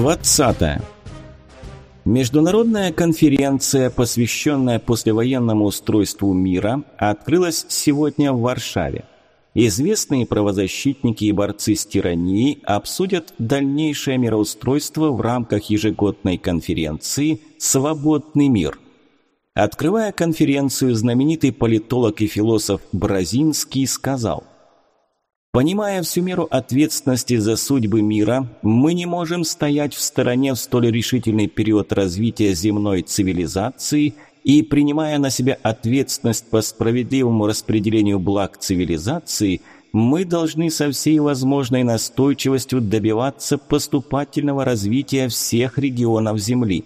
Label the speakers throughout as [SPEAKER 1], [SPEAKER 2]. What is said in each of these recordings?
[SPEAKER 1] 20. Международная конференция, посвященная послевоенному устройству мира, открылась сегодня в Варшаве. Известные правозащитники и борцы с тиранией обсудят дальнейшее мироустройство в рамках ежегодной конференции «Свободный мир». Открывая конференцию, знаменитый политолог и философ Бразинский сказал Понимая всю меру ответственности за судьбы мира, мы не можем стоять в стороне в столь решительный период развития земной цивилизации и, принимая на себя ответственность по справедливому распределению благ цивилизации, мы должны со всей возможной настойчивостью добиваться поступательного развития всех регионов Земли.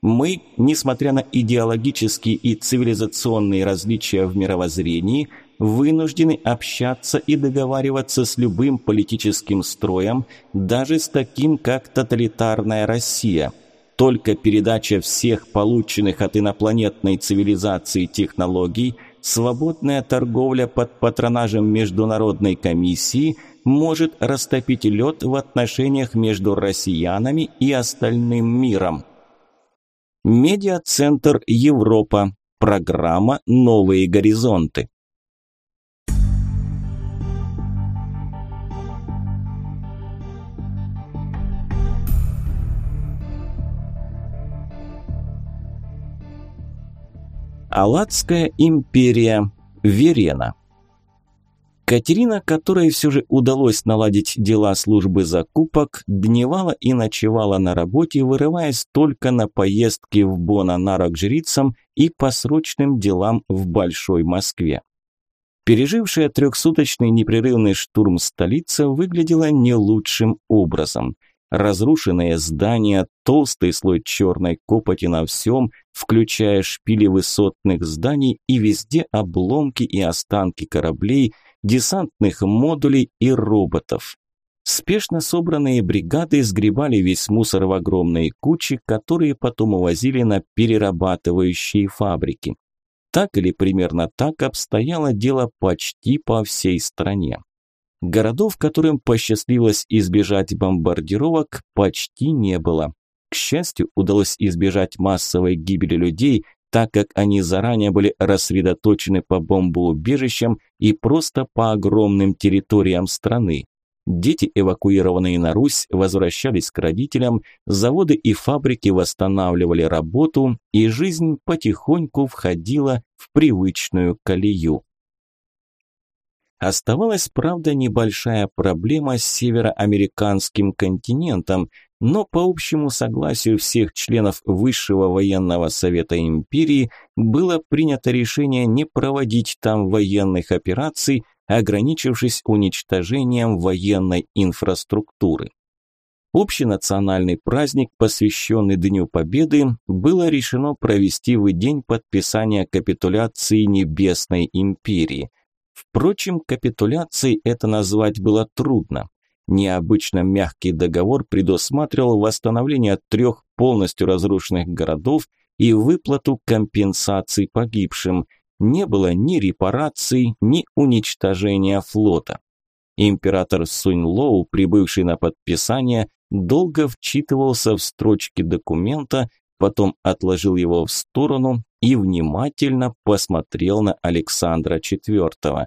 [SPEAKER 1] Мы, несмотря на идеологические и цивилизационные различия в мировоззрении – вынуждены общаться и договариваться с любым политическим строем, даже с таким, как тоталитарная Россия. Только передача всех полученных от инопланетной цивилизации технологий, свободная торговля под патронажем Международной комиссии может растопить лед в отношениях между россиянами и остальным миром. Медиацентр Европа. Программа «Новые горизонты». Алладская империя. Верена. Катерина, которой все же удалось наладить дела службы закупок, дневала и ночевала на работе, вырываясь только на поездки в Бона к жрицам и по срочным делам в Большой Москве. Пережившая трехсуточный непрерывный штурм столица выглядела не лучшим образом – Разрушенные здания, толстый слой черной копоти на всем, включая шпили высотных зданий и везде обломки и останки кораблей, десантных модулей и роботов. Спешно собранные бригады сгребали весь мусор в огромные кучи, которые потом увозили на перерабатывающие фабрики. Так или примерно так обстояло дело почти по всей стране. Городов, которым посчастливилось избежать бомбардировок, почти не было. К счастью, удалось избежать массовой гибели людей, так как они заранее были рассредоточены по бомбоубежищам и просто по огромным территориям страны. Дети, эвакуированные на Русь, возвращались к родителям, заводы и фабрики восстанавливали работу, и жизнь потихоньку входила в привычную колею. Оставалась, правда, небольшая проблема с североамериканским континентом, но по общему согласию всех членов Высшего военного совета империи было принято решение не проводить там военных операций, ограничившись уничтожением военной инфраструктуры. Общенациональный праздник, посвященный Дню Победы, было решено провести в день подписания капитуляции Небесной империи – Впрочем, капитуляцией это назвать было трудно. Необычно мягкий договор предусматривал восстановление трех полностью разрушенных городов и выплату компенсаций погибшим. Не было ни репараций, ни уничтожения флота. Император Сунь Лоу, прибывший на подписание, долго вчитывался в строчки документа, потом отложил его в сторону и внимательно посмотрел на Александра IV.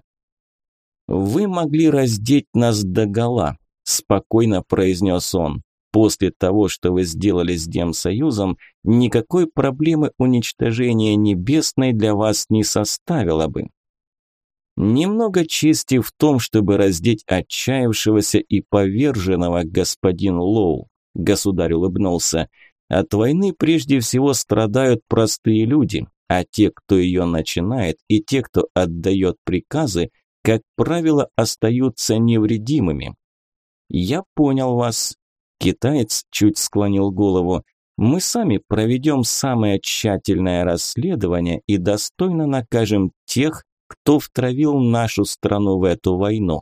[SPEAKER 1] «Вы могли раздеть нас догола», – спокойно произнес он. «После того, что вы сделали с Демсоюзом, никакой проблемы уничтожения Небесной для вас не составило бы». Немного чести в том, чтобы раздеть отчаявшегося и поверженного господин Лоу. Государь улыбнулся. От войны прежде всего страдают простые люди, а те, кто ее начинает, и те, кто отдает приказы, как правило, остаются невредимыми. Я понял вас. Китаец чуть склонил голову. Мы сами проведем самое тщательное расследование и достойно накажем тех, кто втравил нашу страну в эту войну.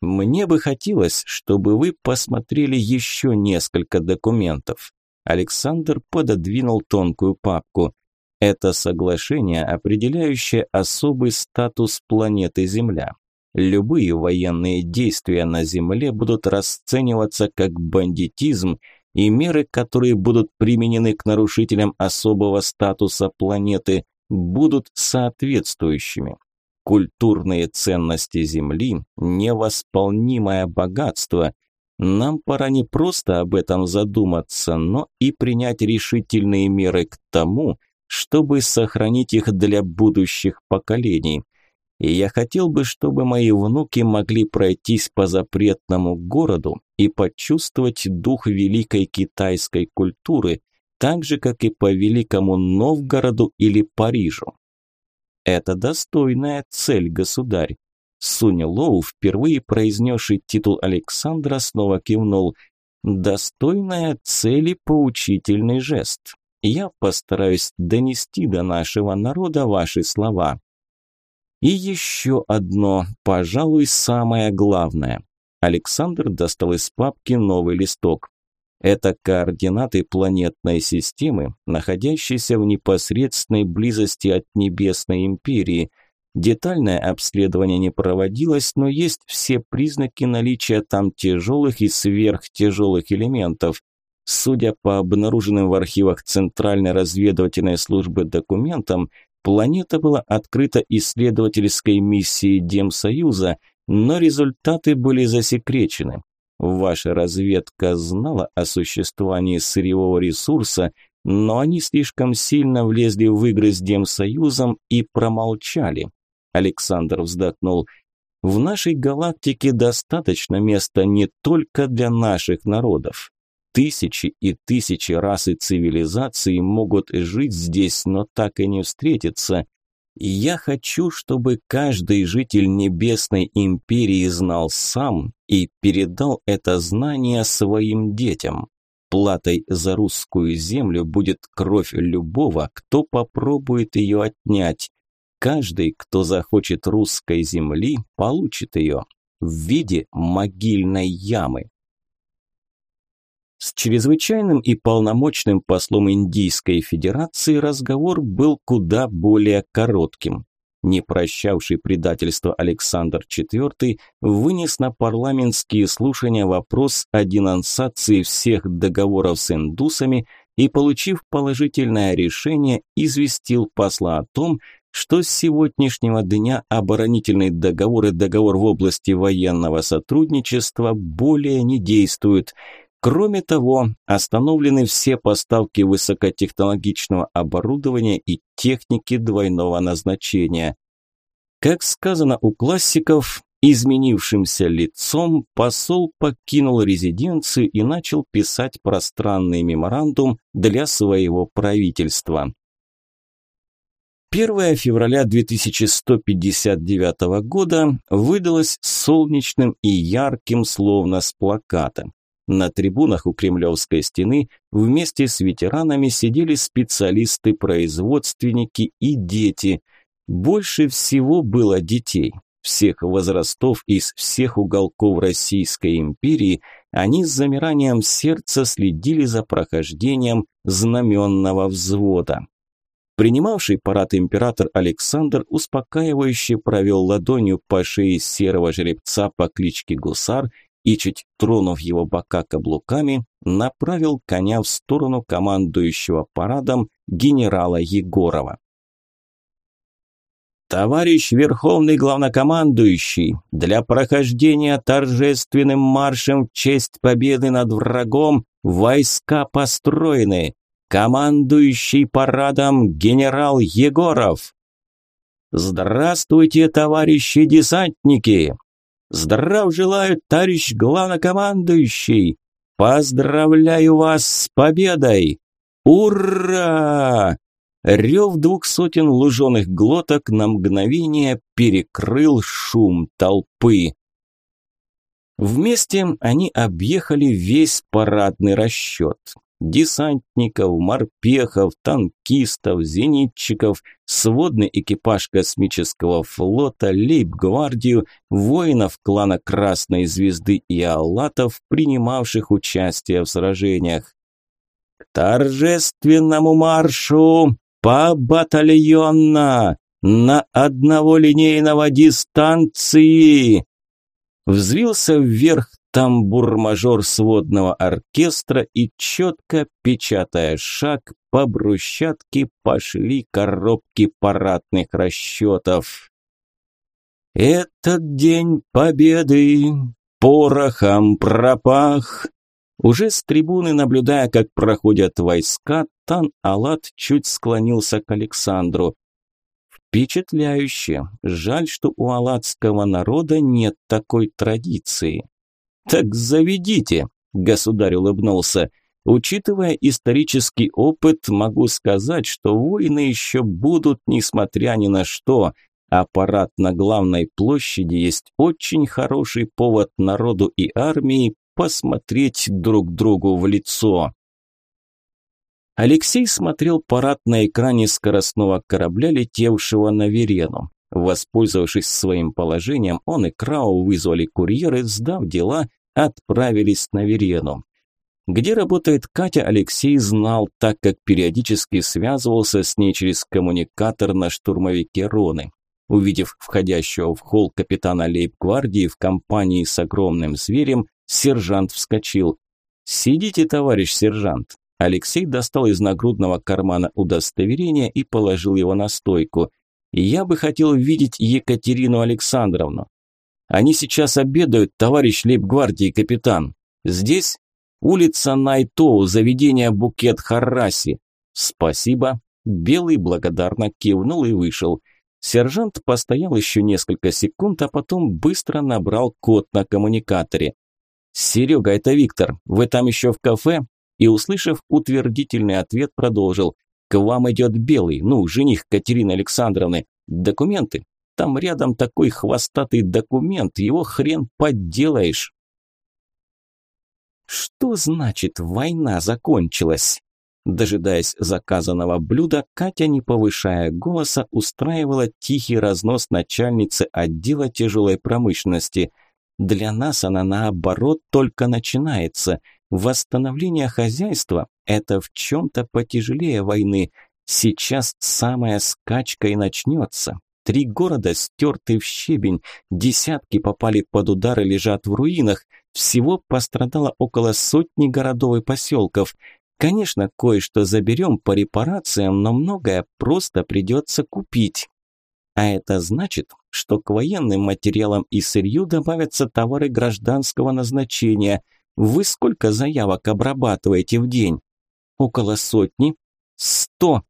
[SPEAKER 1] Мне бы хотелось, чтобы вы посмотрели еще несколько документов. Александр пододвинул тонкую папку. Это соглашение, определяющее особый статус планеты Земля. Любые военные действия на Земле будут расцениваться как бандитизм, и меры, которые будут применены к нарушителям особого статуса планеты, будут соответствующими. Культурные ценности Земли – невосполнимое богатство. Нам пора не просто об этом задуматься, но и принять решительные меры к тому, чтобы сохранить их для будущих поколений. И я хотел бы, чтобы мои внуки могли пройтись по запретному городу и почувствовать дух великой китайской культуры, так же, как и по Великому Новгороду или Парижу. Это достойная цель, государь. Сунь Лоу, впервые произнесший титул Александра, снова кивнул. Достойная цели поучительный жест. Я постараюсь донести до нашего народа ваши слова. И еще одно, пожалуй, самое главное. Александр достал из папки новый листок. Это координаты планетной системы, находящейся в непосредственной близости от Небесной Империи. Детальное обследование не проводилось, но есть все признаки наличия там тяжелых и сверхтяжелых элементов. Судя по обнаруженным в архивах Центральной разведывательной службы документам, планета была открыта исследовательской миссией Демсоюза, но результаты были засекречены. Ваша разведка знала о существовании сырьевого ресурса, но они слишком сильно влезли в игры с Демсоюзом и промолчали. Александр вздохнул. В нашей галактике достаточно места не только для наших народов. Тысячи и тысячи рас и цивилизаций могут жить здесь, но так и не встретиться. И я хочу, чтобы каждый житель Небесной Империи знал сам и передал это знание своим детям. Платой за русскую землю будет кровь любого, кто попробует ее отнять. Каждый, кто захочет русской земли, получит ее в виде могильной ямы. С чрезвычайным и полномочным послом Индийской Федерации разговор был куда более коротким. Не прощавший предательство Александр IV вынес на парламентские слушания вопрос о денонсации всех договоров с индусами и, получив положительное решение, известил посла о том, что с сегодняшнего дня оборонительный договор и договор в области военного сотрудничества более не действуют – Кроме того, остановлены все поставки высокотехнологичного оборудования и техники двойного назначения. Как сказано у классиков, изменившимся лицом посол покинул резиденцию и начал писать пространный меморандум для своего правительства. 1 февраля 2159 года выдалось солнечным и ярким, словно с плаката. На трибунах у Кремлевской стены вместе с ветеранами сидели специалисты, производственники и дети. Больше всего было детей. Всех возрастов из всех уголков Российской империи они с замиранием сердца следили за прохождением знаменного взвода. Принимавший парад император Александр успокаивающе провел ладонью по шее серого жеребца по кличке Гусар и, чуть тронув его бока каблуками, направил коня в сторону командующего парадом генерала Егорова. «Товарищ Верховный Главнокомандующий, для прохождения торжественным маршем в честь победы над врагом войска построены. Командующий парадом генерал Егоров!» «Здравствуйте, товарищи десантники!» Здрав желаю, товарищ главнокомандующий! Поздравляю вас с победой! Ура!» Рев двух сотен луженых глоток на мгновение перекрыл шум толпы. Вместе они объехали весь парадный расчет десантников, морпехов, танкистов, зенитчиков, сводный экипаж космического флота, лейб-гвардию, воинов клана Красной Звезды и аллатов, принимавших участие в сражениях. «К торжественному маршу! По батальонно! На одного линейного дистанции!» Взвился вверх тамбур-мажор сводного оркестра и, четко печатая шаг, по брусчатке пошли коробки парадных расчетов. «Этот день победы порохом пропах!» Уже с трибуны, наблюдая, как проходят войска, Тан-Алат чуть склонился к Александру. Впечатляюще. Жаль, что у алатского народа нет такой традиции. Так заведите, государь улыбнулся. Учитывая исторический опыт, могу сказать, что войны еще будут, несмотря ни на что. Аппарат на главной площади есть очень хороший повод народу и армии посмотреть друг другу в лицо. Алексей смотрел парад на экране скоростного корабля, летевшего на Верену. Воспользовавшись своим положением, он и Крау вызвали курьеры, сдав дела, отправились на Верену. Где работает Катя, Алексей знал, так как периодически связывался с ней через коммуникатор на штурмовике Роны. Увидев входящего в холл капитана лейб-гвардии в компании с огромным зверем, сержант вскочил. «Сидите, товарищ сержант, Алексей достал из нагрудного кармана удостоверение и положил его на стойку. «Я бы хотел видеть Екатерину Александровну. Они сейчас обедают, товарищ лейб-гвардии капитан. Здесь улица Найтоу, заведение Букет Харраси. Спасибо». Белый благодарно кивнул и вышел. Сержант постоял еще несколько секунд, а потом быстро набрал код на коммуникаторе. «Серега, это Виктор. Вы там еще в кафе? и, услышав утвердительный ответ, продолжил. «К вам идет Белый, ну, жених Катерины Александровны. Документы? Там рядом такой хвостатый документ, его хрен подделаешь». Что значит «война закончилась»? Дожидаясь заказанного блюда, Катя, не повышая голоса, устраивала тихий разнос начальницы отдела тяжелой промышленности. Для нас она, наоборот, только начинается – Восстановление хозяйства – это в чем-то потяжелее войны. Сейчас самая скачка и начнется. Три города стерты в щебень, десятки попали под удар и лежат в руинах. Всего пострадало около сотни городов и поселков. Конечно, кое-что заберем по репарациям, но многое просто придется купить. А это значит, что к военным материалам и сырью добавятся товары гражданского назначения – вы сколько заявок обрабатываете в день? Около сотни? Сто.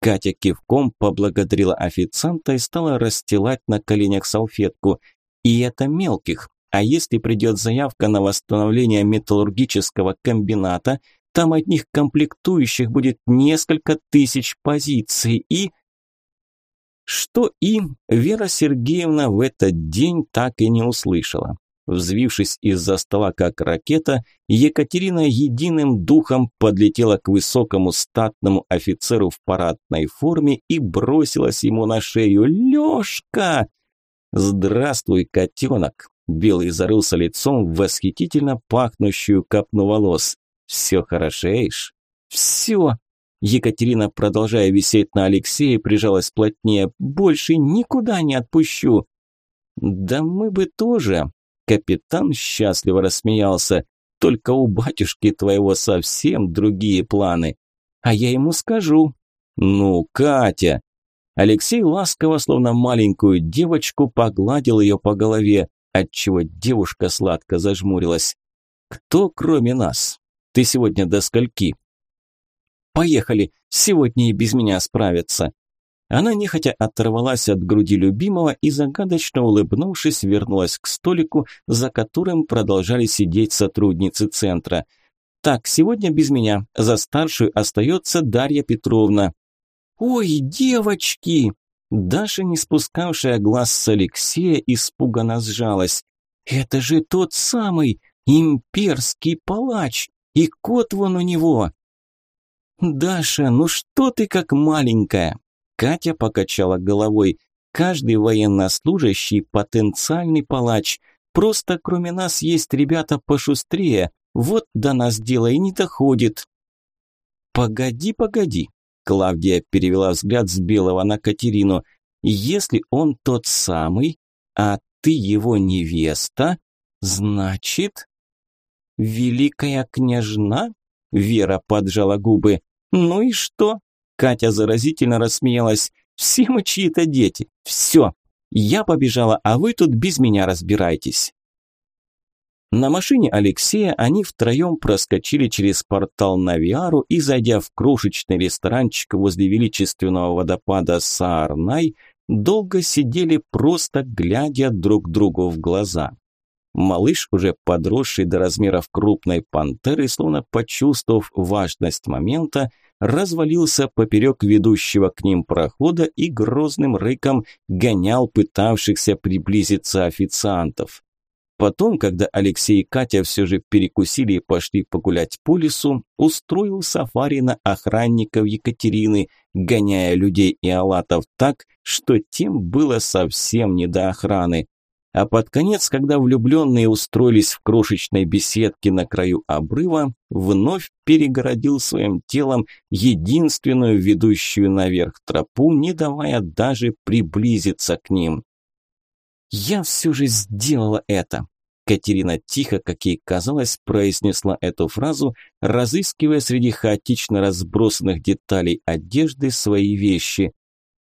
[SPEAKER 1] Катя кивком поблагодарила официанта и стала расстилать на коленях салфетку. И это мелких. А если придет заявка на восстановление металлургического комбината, там одних комплектующих будет несколько тысяч позиций и... Что и Вера Сергеевна в этот день так и не услышала. Взвившись из-за стола как ракета, Екатерина единым духом подлетела к высокому статному офицеру в парадной форме и бросилась ему на шею. «Лёшка!» «Здравствуй, котенок!» Белый зарылся лицом в восхитительно пахнущую капну волос. «Все хорошеешь?» «Все!» Екатерина, продолжая висеть на Алексее, прижалась плотнее. «Больше никуда не отпущу!» «Да мы бы тоже!» Капитан счастливо рассмеялся. Только у батюшки твоего совсем другие планы. А я ему скажу. Ну, Катя. Алексей ласково, словно маленькую девочку, погладил ее по голове, отчего девушка сладко зажмурилась. Кто кроме нас? Ты сегодня до скольки? Поехали, сегодня и без меня справятся. Она нехотя оторвалась от груди любимого и, загадочно улыбнувшись, вернулась к столику, за которым продолжали сидеть сотрудницы центра. «Так, сегодня без меня. За старшую остается Дарья Петровна». «Ой, девочки!» Даша, не спускавшая глаз с Алексея, испуганно сжалась. «Это же тот самый имперский палач! И кот вон у него!» «Даша, ну что ты как маленькая?» Катя покачала головой. Каждый военнослужащий – потенциальный палач. Просто кроме нас есть ребята пошустрее. Вот до нас дело и не доходит. Погоди, погоди. Клавдия перевела взгляд с Белого на Катерину. Если он тот самый, а ты его невеста, значит... Великая княжна? Вера поджала губы. Ну и что? Катя заразительно рассмеялась. Все мы чьи-то дети. Все. Я побежала, а вы тут без меня разбирайтесь. На машине Алексея они втроем проскочили через портал на Виару и, зайдя в крошечный ресторанчик возле величественного водопада Саарнай, долго сидели просто глядя друг другу в глаза. Малыш, уже подросший до размеров крупной пантеры, словно почувствовав важность момента, развалился поперек ведущего к ним прохода и грозным рыком гонял пытавшихся приблизиться официантов. Потом, когда Алексей и Катя все же перекусили и пошли погулять по лесу, устроил сафари на охранников Екатерины, гоняя людей и алатов так, что тем было совсем не до охраны. А под конец, когда влюбленные устроились в крошечной беседке на краю обрыва, вновь перегородил своим телом единственную ведущую наверх тропу, не давая даже приблизиться к ним. «Я все же сделала это!» Катерина тихо, как ей казалось, произнесла эту фразу, разыскивая среди хаотично разбросанных деталей одежды свои вещи.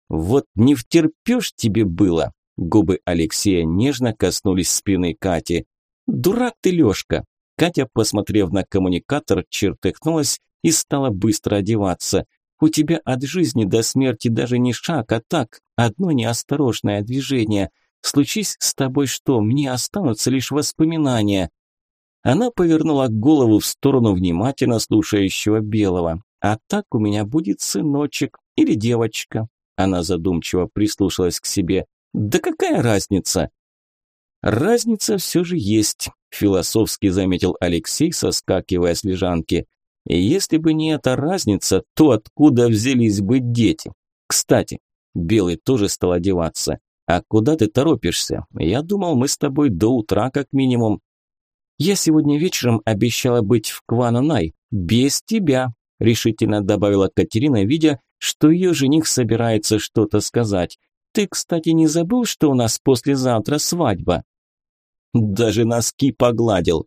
[SPEAKER 1] «Вот не втерпешь тебе было!» Губы Алексея нежно коснулись спины Кати. «Дурак ты, Лёшка!» Катя, посмотрев на коммуникатор, чертыхнулась и стала быстро одеваться. «У тебя от жизни до смерти даже не шаг, а так, одно неосторожное движение. Случись с тобой что, мне останутся лишь воспоминания». Она повернула голову в сторону внимательно слушающего Белого. «А так у меня будет сыночек или девочка». Она задумчиво прислушалась к себе. «Да какая разница?» «Разница все же есть», – философски заметил Алексей, соскакивая с лежанки. «Если бы не эта разница, то откуда взялись бы дети? Кстати, Белый тоже стал одеваться. «А куда ты торопишься? Я думал, мы с тобой до утра как минимум». «Я сегодня вечером обещала быть в Квананай. Без тебя», – решительно добавила Катерина, видя, что ее жених собирается что-то сказать. «Ты, кстати, не забыл, что у нас послезавтра свадьба?» Даже носки погладил.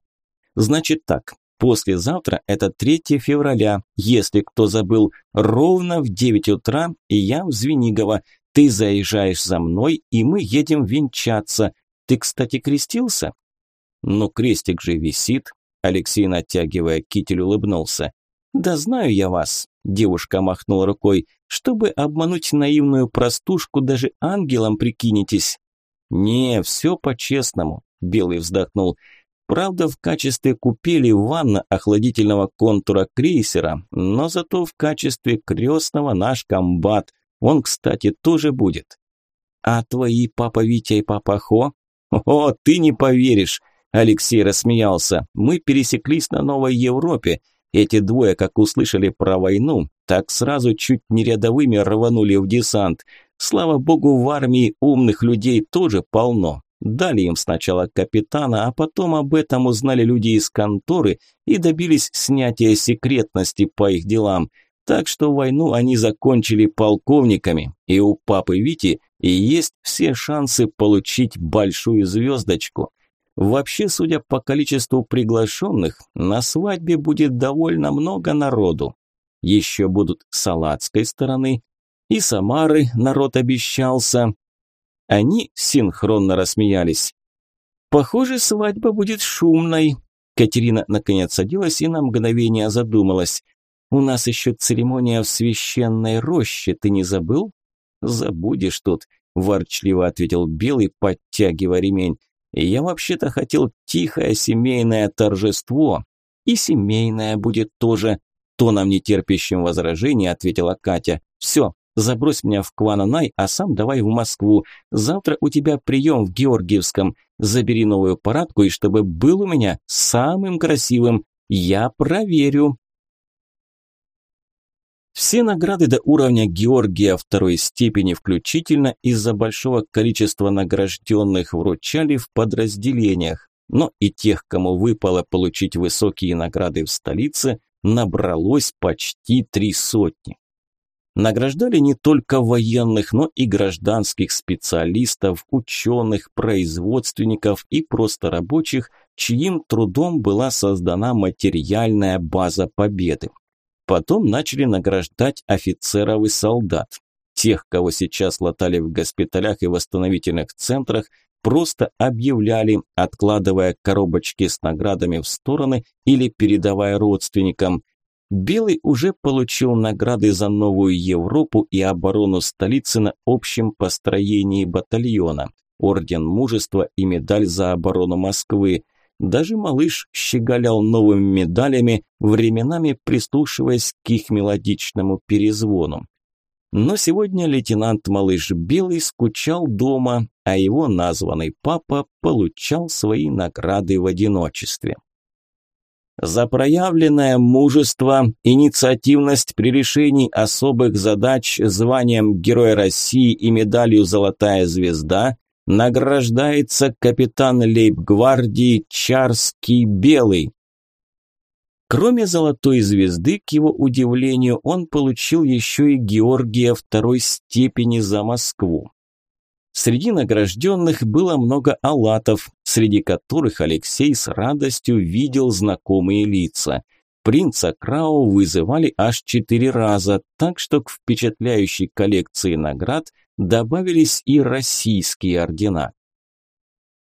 [SPEAKER 1] «Значит так, Послезавтра это 3 февраля, если кто забыл, ровно в 9 утра, и я в Звенигово. Ты заезжаешь за мной, и мы едем венчаться. Ты, кстати, крестился? Ну, крестик же висит. Алексей, натягивая китель, улыбнулся. Да знаю я вас, девушка махнула рукой. Чтобы обмануть наивную простушку, даже ангелом прикинетесь. Не, все по-честному, Белый вздохнул. Правда, в качестве купели ванна охладительного контура крейсера, но зато в качестве крестного наш комбат – он, кстати, тоже будет. А твои папа Витя и папа Хо? О, ты не поверишь. Алексей рассмеялся. Мы пересеклись на Новой Европе. Эти двое, как услышали про войну, так сразу чуть не рядовыми рванули в десант. Слава богу, в армии умных людей тоже полно. Дали им сначала капитана, а потом об этом узнали люди из конторы и добились снятия секретности по их делам. Так что войну они закончили полковниками, и у папы Вити и есть все шансы получить большую звездочку. Вообще, судя по количеству приглашенных, на свадьбе будет довольно много народу. Еще будут с салатской стороны, и Самары народ обещался. Они синхронно рассмеялись. Похоже, свадьба будет шумной. Катерина наконец садилась и на мгновение задумалась. У нас еще церемония в священной роще, ты не забыл? Забудешь тут, ворчливо ответил Белый, подтягивая ремень. Я вообще-то хотел тихое семейное торжество. И семейное будет тоже. Тоном нетерпящим возражений ответила Катя. Все, забрось меня в Квананай, а сам давай в Москву. Завтра у тебя прием в Георгиевском. Забери новую парадку, и чтобы был у меня самым красивым. Я проверю. Все награды до уровня Георгия второй степени включительно из-за большого количества награжденных вручали в подразделениях, но и тех, кому выпало получить высокие награды в столице, набралось почти три сотни. Награждали не только военных, но и гражданских специалистов, ученых, производственников и просто рабочих, чьим трудом была создана материальная база победы. Потом начали награждать офицеров и солдат. Тех, кого сейчас латали в госпиталях и восстановительных центрах, просто объявляли, откладывая коробочки с наградами в стороны или передавая родственникам. Белый уже получил награды за новую Европу и оборону столицы на общем построении батальона, орден мужества и медаль за оборону Москвы. Даже малыш щеголял новыми медалями, временами прислушиваясь к их мелодичному перезвону. Но сегодня лейтенант Малыш Белый скучал дома, а его названный папа получал свои награды в одиночестве. За проявленное мужество, инициативность при решении особых задач званием Героя России и медалью «Золотая звезда» награждается капитан лейб-гвардии Чарский Белый. Кроме золотой звезды, к его удивлению, он получил еще и Георгия второй степени за Москву. Среди награжденных было много алатов, среди которых Алексей с радостью видел знакомые лица. Принца Крау вызывали аж четыре раза, так что к впечатляющей коллекции наград добавились и российские ордена.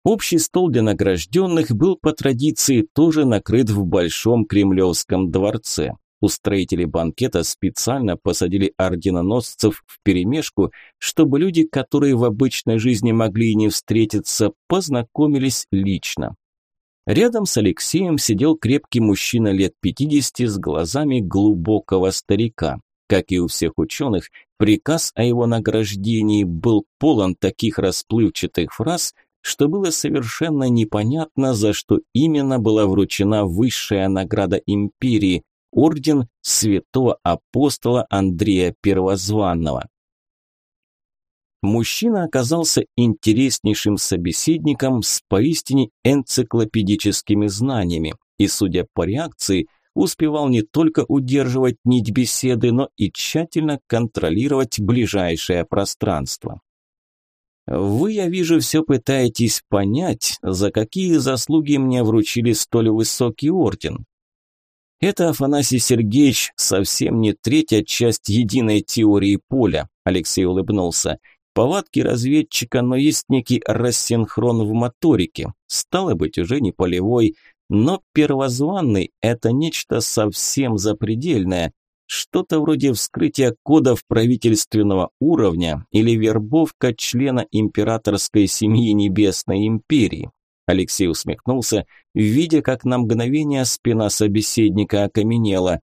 [SPEAKER 1] Общий стол для награжденных был по традиции тоже накрыт в Большом Кремлевском дворце. Устроители банкета специально посадили орденоносцев в перемешку, чтобы люди, которые в обычной жизни могли и не встретиться, познакомились лично. Рядом с Алексеем сидел крепкий мужчина лет 50 с глазами глубокого старика. Как и у всех ученых, приказ о его награждении был полон таких расплывчатых фраз, что было совершенно непонятно, за что именно была вручена высшая награда империи – орден святого апостола Андрея Первозванного. Мужчина оказался интереснейшим собеседником с поистине энциклопедическими знаниями и, судя по реакции, успевал не только удерживать нить беседы, но и тщательно контролировать ближайшее пространство. Вы, я вижу, все пытаетесь понять, за какие заслуги мне вручили столь высокий орден. Это, Афанасий Сергеевич, совсем не третья часть единой теории поля, Алексей улыбнулся. Повадки разведчика, но есть некий рассинхрон в моторике. Стало быть, уже не полевой, но первозванный – это нечто совсем запредельное, что-то вроде вскрытия кодов правительственного уровня или вербовка члена императорской семьи Небесной империи. Алексей усмехнулся, видя, как на мгновение спина собеседника окаменела.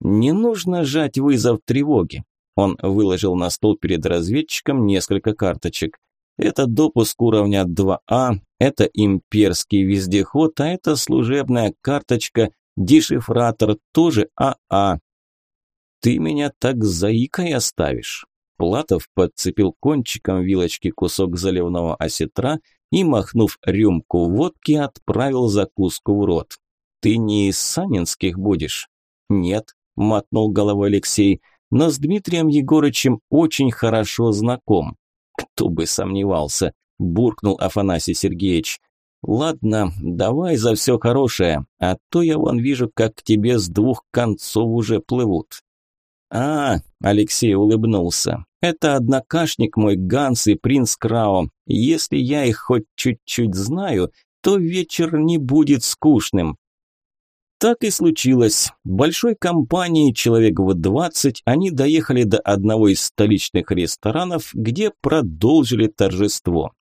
[SPEAKER 1] «Не нужно жать вызов тревоги». Он выложил на стол перед разведчиком несколько карточек. Это допуск уровня 2А, это имперский вездеход, а это служебная карточка, дешифратор тоже АА, ты меня так заикой оставишь?» Платов подцепил кончиком вилочки кусок заливного осетра и, махнув рюмку водки, отправил закуску в рот. «Ты не из Санинских будешь?» «Нет», – мотнул головой Алексей, – «но с Дмитрием Егорычем очень хорошо знаком». «Кто бы сомневался», – буркнул Афанасий Сергеевич. «Ладно, давай за все хорошее, а то я вон вижу, как к тебе с двух концов уже плывут». «А, – Алексей улыбнулся, – это однокашник мой Ганс и принц Крао. Если я их хоть чуть-чуть знаю, то вечер не будет скучным». Так и случилось. Большой компанией, человек в 20, они доехали до одного из столичных ресторанов, где продолжили торжество.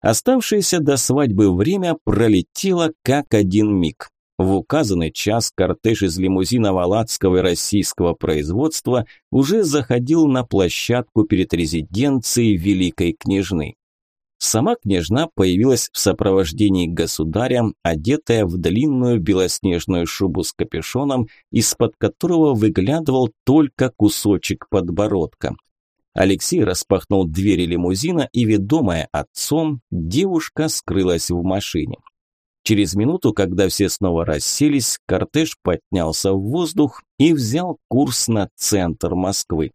[SPEAKER 1] Оставшееся до свадьбы время пролетело как один миг. В указанный час кортеж из лимузина Валадского и российского производства уже заходил на площадку перед резиденцией Великой Княжны. Сама княжна появилась в сопровождении государя, одетая в длинную белоснежную шубу с капюшоном, из-под которого выглядывал только кусочек подбородка. Алексей распахнул двери лимузина, и, ведомая отцом, девушка скрылась в машине. Через минуту, когда все снова расселись, кортеж поднялся в воздух и взял курс на центр Москвы.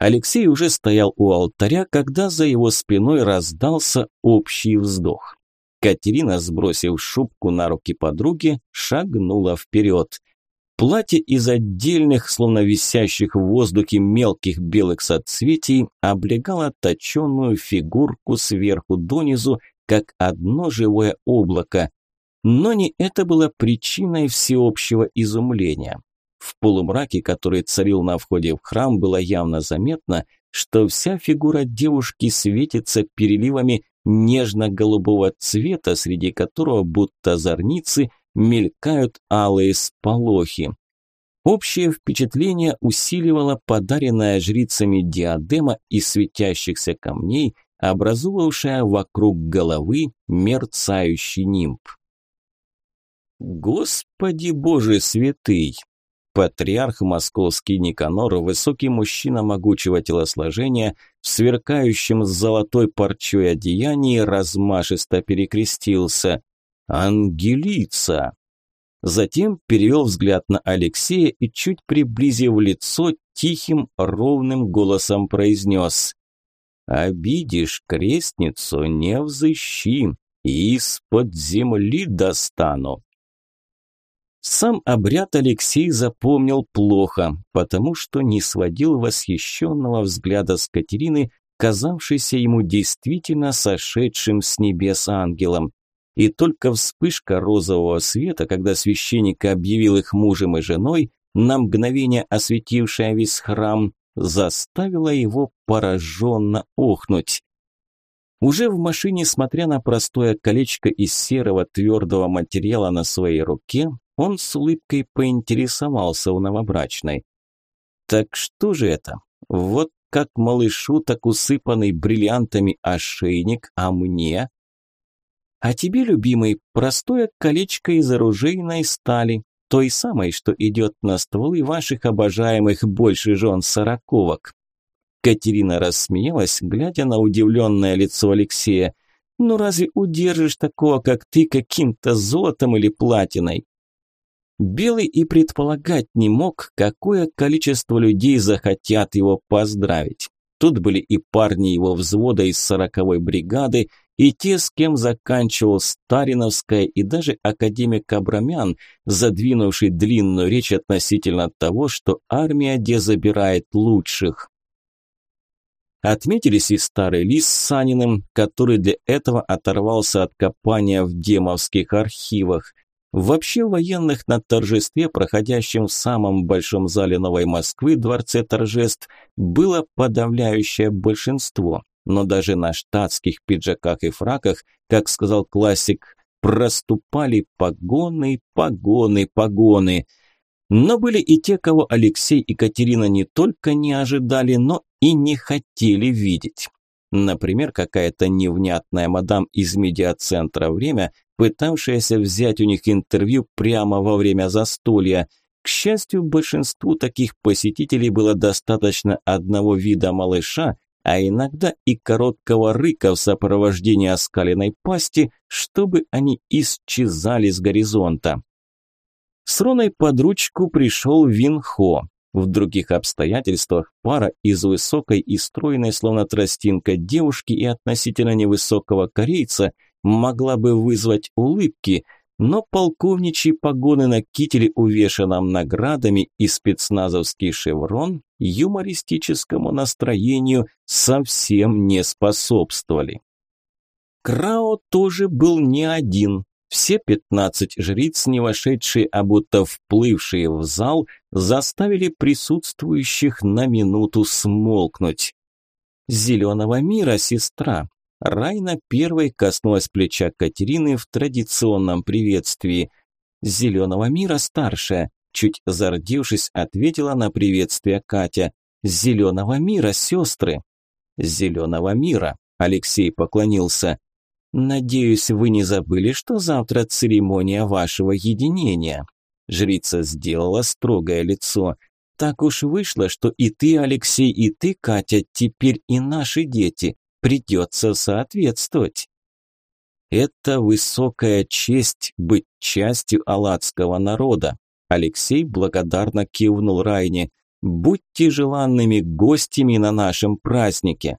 [SPEAKER 1] Алексей уже стоял у алтаря, когда за его спиной раздался общий вздох. Катерина, сбросив шубку на руки подруги, шагнула вперед. Платье из отдельных, словно висящих в воздухе мелких белых соцветий, облегало точенную фигурку сверху донизу, как одно живое облако. Но не это было причиной всеобщего изумления. В полумраке, который царил на входе в храм, было явно заметно, что вся фигура девушки светится переливами нежно-голубого цвета, среди которого будто зорницы мелькают алые сполохи. Общее впечатление усиливала подаренная жрицами диадема из светящихся камней, образовавшая вокруг головы мерцающий нимб. Господи Боже святый! Патриарх московский Никанор, высокий мужчина могучего телосложения, в сверкающем с золотой парчой одеянии размашисто перекрестился. «Ангелица!» Затем перевел взгляд на Алексея и, чуть приблизив лицо, тихим, ровным голосом произнес «Обидишь крестницу, не взыщи, и из-под земли достану». Сам обряд Алексей запомнил плохо, потому что не сводил восхищенного взгляда с Катерины, казавшейся ему действительно сошедшим с небес ангелом. И только вспышка розового света, когда священник объявил их мужем и женой, на мгновение осветившая весь храм, заставила его пораженно охнуть. Уже в машине, смотря на простое колечко из серого твердого материала на своей руке, он с улыбкой поинтересовался у новобрачной. «Так что же это? Вот как малышу, так усыпанный бриллиантами ошейник, а мне?» «А тебе, любимый, простое колечко из оружейной стали, той самой, что идет на стволы ваших обожаемых больше жен сороковок». Катерина рассмеялась, глядя на удивленное лицо Алексея. «Ну разве удержишь такого, как ты, каким-то золотом или платиной? Белый и предполагать не мог, какое количество людей захотят его поздравить. Тут были и парни его взвода из сороковой бригады, и те, с кем заканчивал Стариновская, и даже академик Абрамян, задвинувший длинную речь относительно того, что армия где забирает лучших. Отметились и старый лис с Саниным, который для этого оторвался от копания в демовских архивах. Вообще военных на торжестве, проходящем в самом большом зале Новой Москвы, Дворце торжеств, было подавляющее большинство. Но даже на штатских пиджаках и фраках, как сказал классик, проступали погоны, погоны, погоны. Но были и те, кого Алексей и Катерина не только не ожидали, но и не хотели видеть. Например, какая-то невнятная мадам из медиацентра «Время», пытавшаяся взять у них интервью прямо во время застолья. К счастью, большинству таких посетителей было достаточно одного вида малыша, а иногда и короткого рыка в сопровождении оскаленной пасти, чтобы они исчезали с горизонта. С Роной под ручку пришел Винхо. В других обстоятельствах пара из высокой и стройной, словно тростинка девушки и относительно невысокого корейца могла бы вызвать улыбки, но полковничьи погоны на кителе, увешанном наградами и спецназовский шеврон юмористическому настроению совсем не способствовали. Крао тоже был не один. Все пятнадцать жриц, не вошедшие, а будто вплывшие в зал, заставили присутствующих на минуту смолкнуть. «Зеленого мира, сестра!» Райна первой коснулась плеча Катерины в традиционном приветствии. «Зеленого мира, старшая!» Чуть зардевшись, ответила на приветствие Катя. «Зеленого мира, сестры!» «Зеленого мира!» Алексей поклонился. «Надеюсь, вы не забыли, что завтра церемония вашего единения?» Жрица сделала строгое лицо. «Так уж вышло, что и ты, Алексей, и ты, Катя, теперь и наши дети. Придется соответствовать». «Это высокая честь быть частью аладского народа», Алексей благодарно кивнул Райне. будьте желанными гостями на нашем празднике.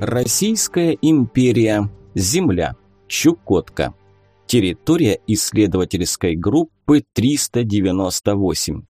[SPEAKER 1] Российская империя. Земля. Чукотка. Территория исследовательской группы 398.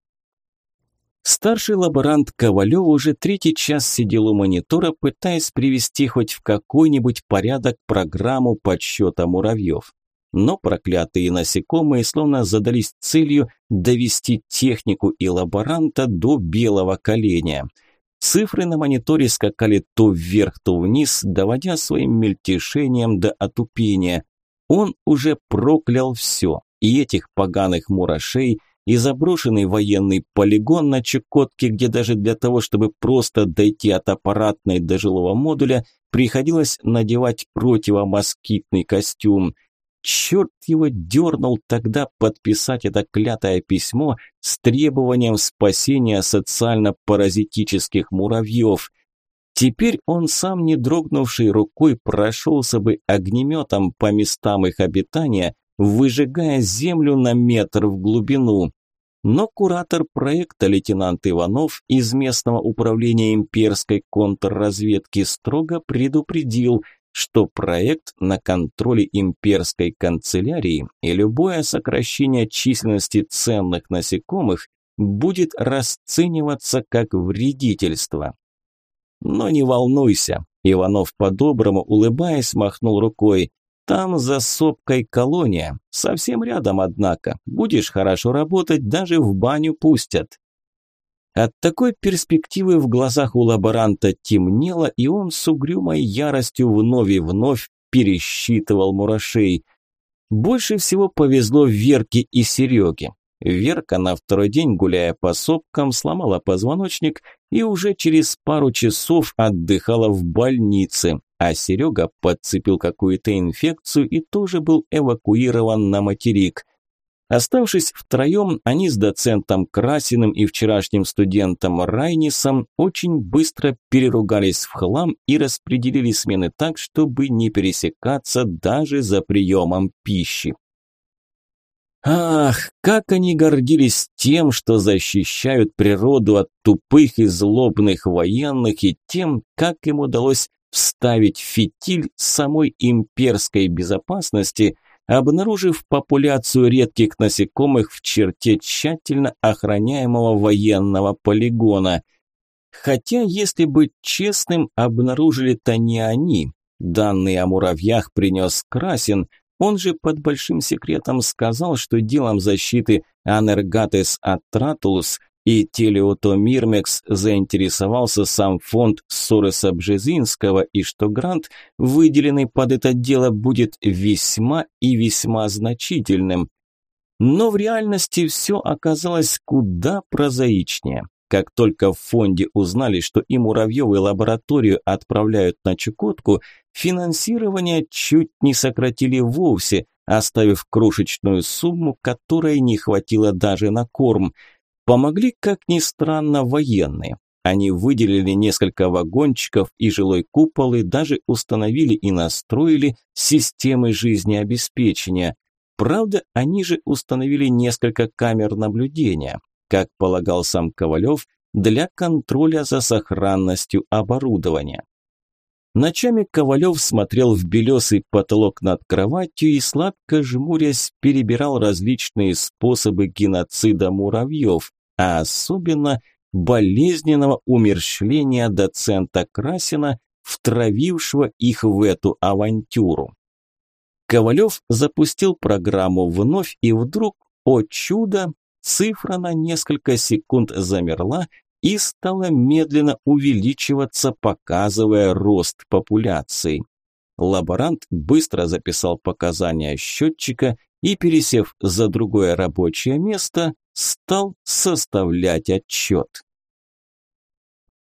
[SPEAKER 1] Старший лаборант Ковалев уже третий час сидел у монитора, пытаясь привести хоть в какой-нибудь порядок программу подсчета муравьев. Но проклятые насекомые словно задались целью довести технику и лаборанта до белого коленя – Цифры на мониторе скакали то вверх, то вниз, доводя своим мельтешением до отупения. Он уже проклял все, и этих поганых мурашей, и заброшенный военный полигон на Чукотке, где даже для того, чтобы просто дойти от аппаратной до жилого модуля, приходилось надевать противомоскитный костюм – Черт его дернул тогда подписать это клятое письмо с требованием спасения социально-паразитических муравьев. Теперь он сам, не дрогнувший рукой, прошелся бы огнеметом по местам их обитания, выжигая землю на метр в глубину. Но куратор проекта лейтенант Иванов из местного управления имперской контрразведки строго предупредил – что проект на контроле имперской канцелярии и любое сокращение численности ценных насекомых будет расцениваться как вредительство. Но не волнуйся, Иванов по-доброму, улыбаясь, махнул рукой. Там за сопкой колония, совсем рядом, однако. Будешь хорошо работать, даже в баню пустят. От такой перспективы в глазах у лаборанта темнело, и он с угрюмой яростью вновь и вновь пересчитывал мурашей. Больше всего повезло Верке и Сереге. Верка на второй день, гуляя по сопкам, сломала позвоночник и уже через пару часов отдыхала в больнице, а Серега подцепил какую-то инфекцию и тоже был эвакуирован на материк – Оставшись втроем, они с доцентом Красиным и вчерашним студентом Райнисом очень быстро переругались в хлам и распределили смены так, чтобы не пересекаться даже за приемом пищи. Ах, как они гордились тем, что защищают природу от тупых и злобных военных, и тем, как им удалось вставить фитиль самой имперской безопасности – обнаружив популяцию редких насекомых в черте тщательно охраняемого военного полигона. Хотя, если быть честным, обнаружили-то не они. Данные о муравьях принес Красин, он же под большим секретом сказал, что делом защиты Анергатес атратулус и Телеотомирмекс заинтересовался сам фонд Сореса Бжезинского и что грант, выделенный под это дело, будет весьма и весьма значительным. Но в реальности все оказалось куда прозаичнее. Как только в фонде узнали, что и Муравьеву лабораторию отправляют на Чукотку, финансирование чуть не сократили вовсе, оставив крошечную сумму, которой не хватило даже на корм – Помогли, как ни странно, военные. Они выделили несколько вагончиков и жилой купол и даже установили и настроили системы жизнеобеспечения. Правда, они же установили несколько камер наблюдения, как полагал сам Ковалев, для контроля за сохранностью оборудования. Ночами Ковалев смотрел в белесый потолок над кроватью и, сладко жмурясь, перебирал различные способы геноцида муравьев, а особенно болезненного умерщвления доцента Красина, втравившего их в эту авантюру. Ковалев запустил программу вновь, и вдруг, о чудо, цифра на несколько секунд замерла и стала медленно увеличиваться, показывая рост популяции. Лаборант быстро записал показания счетчика и, пересев за другое рабочее место, стал составлять отчет.